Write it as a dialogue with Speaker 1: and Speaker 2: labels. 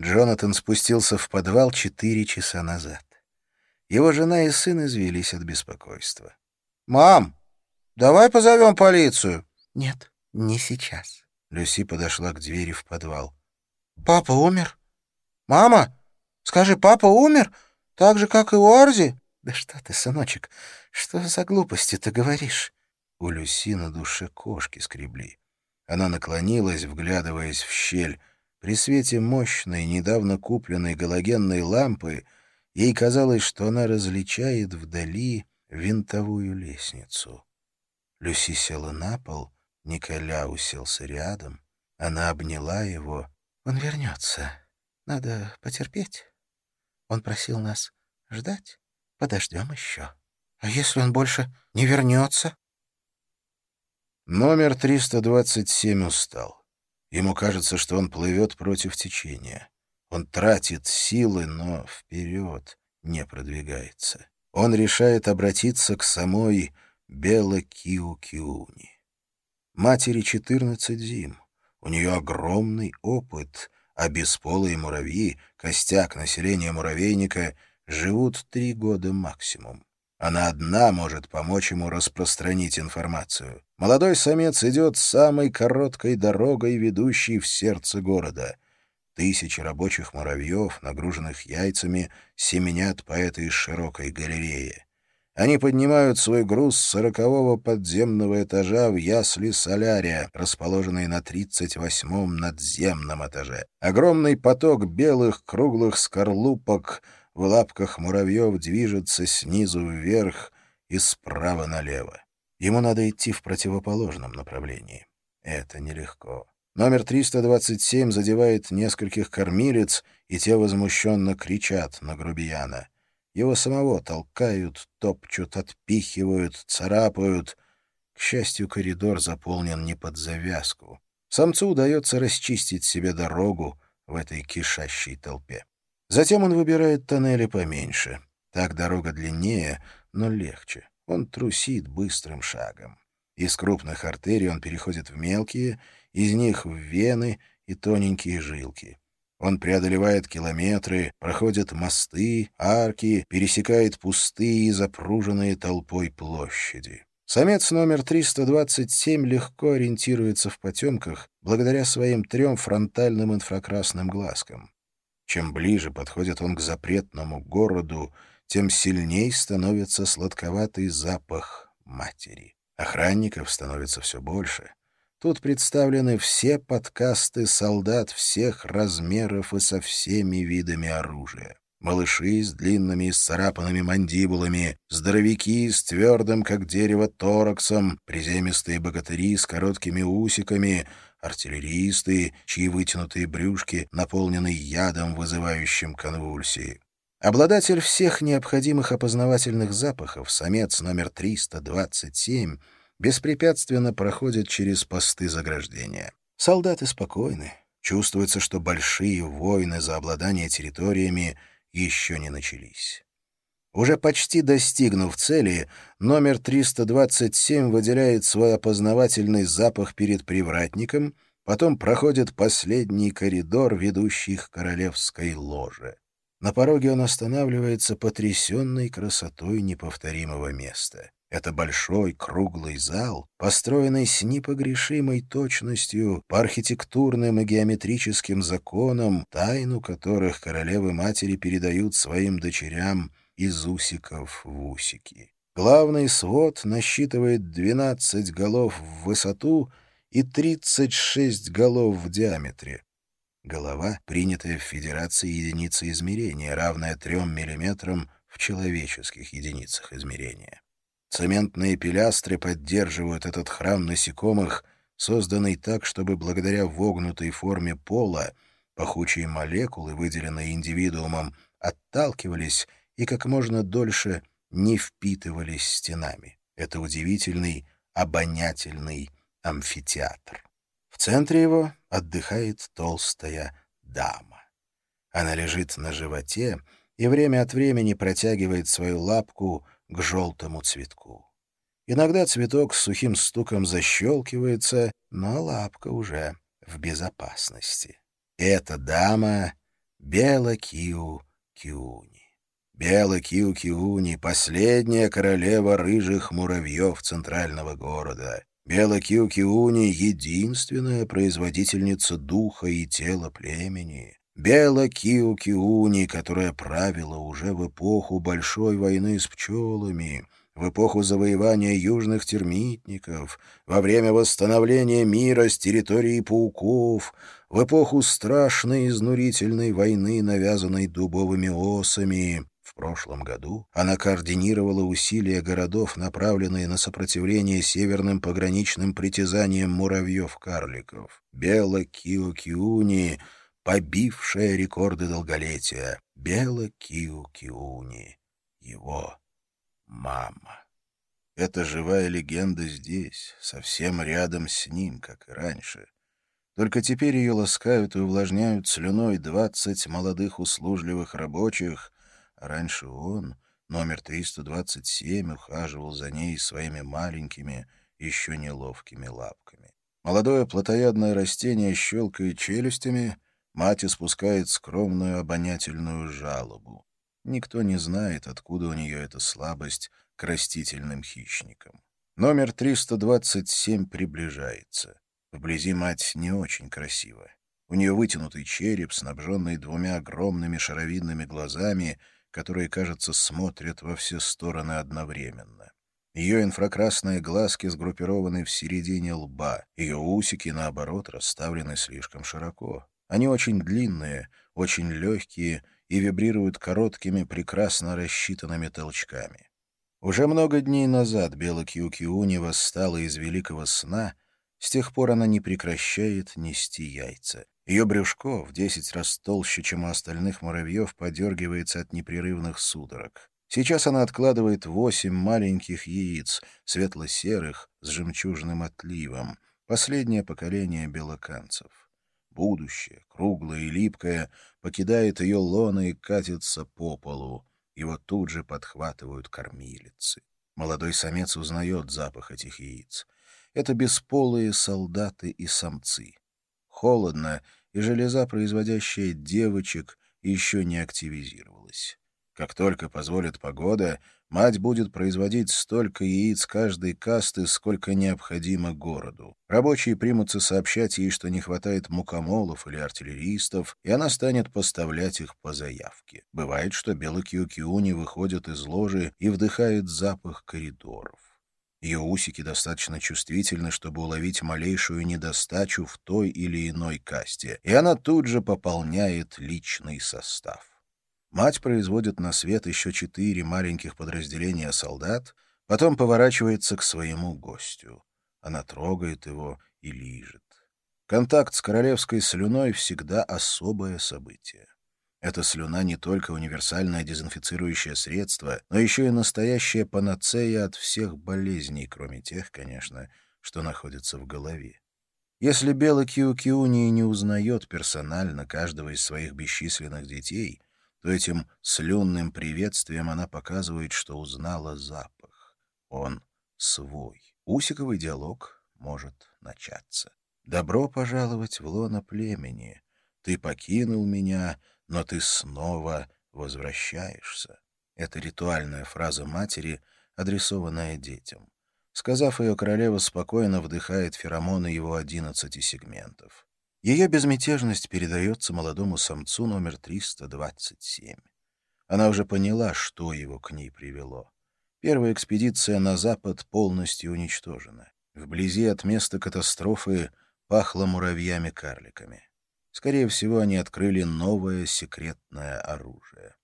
Speaker 1: Джонатан спустился в подвал четыре часа назад. Его жена и сын извелись от беспокойства.
Speaker 2: «Мам, давай позовем полицию».
Speaker 1: «Нет, не сейчас». Люси подошла к двери в подвал.
Speaker 2: «Папа умер? Мама, скажи, папа умер? Так же, как и у Арзи?»
Speaker 1: «Да что ты, сыночек, что за глупости ты говоришь?» У Люси на душе кошки скребли. Она наклонилась, вглядываясь в щель. При свете мощной, недавно купленной галогенной лампы ей казалось, что она различает вдали винтовую лестницу. Люси села на пол, Николя уселся рядом. Она обняла его. «Он вернется. Надо потерпеть. Он просил нас ждать. Подождем еще».
Speaker 2: «А если он больше не вернется?»
Speaker 1: Номер 327 устал. Ему кажется, что он плывет против течения. Он тратит силы, но вперед не продвигается. Он решает обратиться к самой Бело-Киу-Киуни. Матери 14 зим. У нее огромный опыт, а бесполые муравьи, костяк населения муравейника, живут три года максимум. Она одна может помочь ему распространить информацию. Молодой самец идет самой короткой дорогой, ведущей в сердце города. Тысячи рабочих муравьев, нагруженных яйцами, семенят по этой широкой галерее. Они поднимают свой груз с сорокового подземного этажа в ясли солярия, расположенной на тридцать восьмом надземном этаже. Огромный поток белых круглых скорлупок — в лапках муравьев движется снизу вверх и справа налево. Ему надо идти в противоположном направлении. Это нелегко. Номер 327 задевает нескольких кормилец, и те возмущенно кричат на грубияна. Его самого толкают, топчут, отпихивают, царапают. К счастью, коридор заполнен не под завязку. Самцу удается расчистить себе дорогу в этой кишащей толпе. Затем он выбирает тоннели поменьше. Так дорога длиннее, но легче. Он трусит быстрым шагом. Из крупных артерий он переходит в мелкие, из них в вены и тоненькие жилки. Он преодолевает километры, проходит мосты, арки, пересекает пустые, запруженные толпой площади. Самец номер 327 легко ориентируется в потемках благодаря своим трем фронтальным инфракрасным глазкам. Чем ближе подходит он к запретному городу, тем сильней становится сладковатый запах матери. Охранников становится все больше. Тут представлены все подкасты солдат всех размеров и со всеми видами оружия. Малыши с длинными и сцарапанными мандибулами, здоровяки с твердым, как дерево, тораксом, приземистые богатыри с короткими усиками — артиллеристы, чьи вытянутые брюшки наполнены ядом, вызывающим конвульсии. Обладатель всех необходимых опознавательных запахов, самец номер 327, беспрепятственно проходит через посты заграждения. Солдаты спокойны. Чувствуется, что большие войны за обладание территориями еще не начались. Уже почти достигнув цели, номер 327 выделяет свой опознавательный запах перед привратником, потом проходит последний коридор, ведущий к королевской ложе. На пороге он останавливается потрясенной красотой неповторимого места. Это большой круглый зал, построенный с непогрешимой точностью по архитектурным и геометрическим законам, тайну которых королевы-матери передают своим дочерям — из усиков в усики. Главный свод насчитывает 12 голов в высоту и 36 голов в диаметре. Голова, принятая в Федерации единицы измерения, равная 3 мм в человеческих единицах измерения. Цементные пилястры поддерживают этот храм насекомых, созданный так, чтобы благодаря вогнутой форме пола пахучие молекулы, выделенные индивидуумом, отталкивались и как можно дольше не впитывались стенами. Это удивительный обонятельный амфитеатр. В центре его отдыхает толстая дама. Она лежит на животе и время от времени протягивает свою лапку к желтому цветку. Иногда цветок с сухим стуком защелкивается, но лапка уже в безопасности. Эта дама Бела-Киу-Киуни. Бела-Киу-Киуни — последняя королева рыжих муравьев центрального города. Бела-Киу-Киуни — единственная производительница духа и тела племени. Бела-Киу-Киуни, которая правила уже в эпоху Большой войны с пчелами, в эпоху завоевания южных термитников, во время восстановления мира с территории пауков, в эпоху страшной изнурительной войны, навязанной дубовыми осами. В прошлом году она координировала усилия городов, направленные на сопротивление северным пограничным притязаниям муравьев-карликов. Бела-Киу-Киуни — побившая рекорды долголетия. Бела Киу-Киуни, его мама. Эта живая легенда здесь, совсем рядом с ним, как и раньше. Только теперь ее ласкают и увлажняют слюной двадцать молодых услужливых рабочих, раньше он, номер 327, ухаживал за ней своими маленькими, еще неловкими лапками. Молодое плотоядное растение щелкает челюстями — Мать испускает скромную обонятельную жалобу. Никто не знает, откуда у нее эта слабость к растительным хищникам. Номер 327 приближается. Вблизи мать не очень красивая. У нее вытянутый череп, снабженный двумя огромными шаровидными глазами, которые, кажется, смотрят во все стороны одновременно. Ее инфракрасные глазки сгруппированы в середине лба, ее усики, наоборот, расставлены слишком широко. Они очень длинные, очень легкие и вибрируют короткими, прекрасно рассчитанными толчками. Уже много дней назад Бела Кьюкиуни восстала из великого сна, с тех пор она не прекращает нести яйца. Ее брюшко в десять раз толще, чем у остальных муравьев, подергивается от непрерывных судорог. Сейчас она откладывает восемь маленьких яиц, светло-серых, с жемчужным отливом, последнее поколение белоканцев будущее, круглое и липкое, покидает ее лоно и катится по полу. Его тут же подхватывают кормилицы. Молодой самец узнает запах этих яиц. Это бесполые солдаты и самцы. Холодно, и железа, производящая девочек, еще не активизировалась. Как только позволит погода, Мать будет производить столько яиц каждой касты, сколько необходимо городу. Рабочие примутся сообщать ей, что не хватает мукомолов или артиллеристов, и она станет поставлять их по заявке. Бывает, что белый киокиуни выходит из ложи и вдыхает запах коридоров. Ее усики достаточно чувствительны, чтобы уловить малейшую недостачу в той или иной касте, и она тут же пополняет личный состав. Мать производит на свет еще четыре маленьких подразделения солдат, потом поворачивается к своему гостю. Она трогает его и лижет. Контакт с королевской слюной всегда особое событие. Эта слюна не только универсальное дезинфицирующее средство, но еще и настоящая панацея от всех болезней, кроме тех, конечно, что находятся в голове. Если белый Киу-Киуни не узнает персонально каждого из своих бесчисленных детей — то этим слюнным приветствием она показывает, что узнала запах. Он свой. Усиковый диалог может начаться. «Добро пожаловать в лоно племени. Ты покинул меня, но ты снова возвращаешься». Это ритуальная фраза матери, адресованная детям. Сказав ее, королева спокойно вдыхает феромоны его одиннадцати сегментов. Ее безмятежность передается молодому самцу номер 327. Она уже поняла, что его к ней привело. Первая экспедиция на запад полностью уничтожена. Вблизи от места катастрофы пахло муравьями-карликами. Скорее всего, они открыли новое секретное оружие.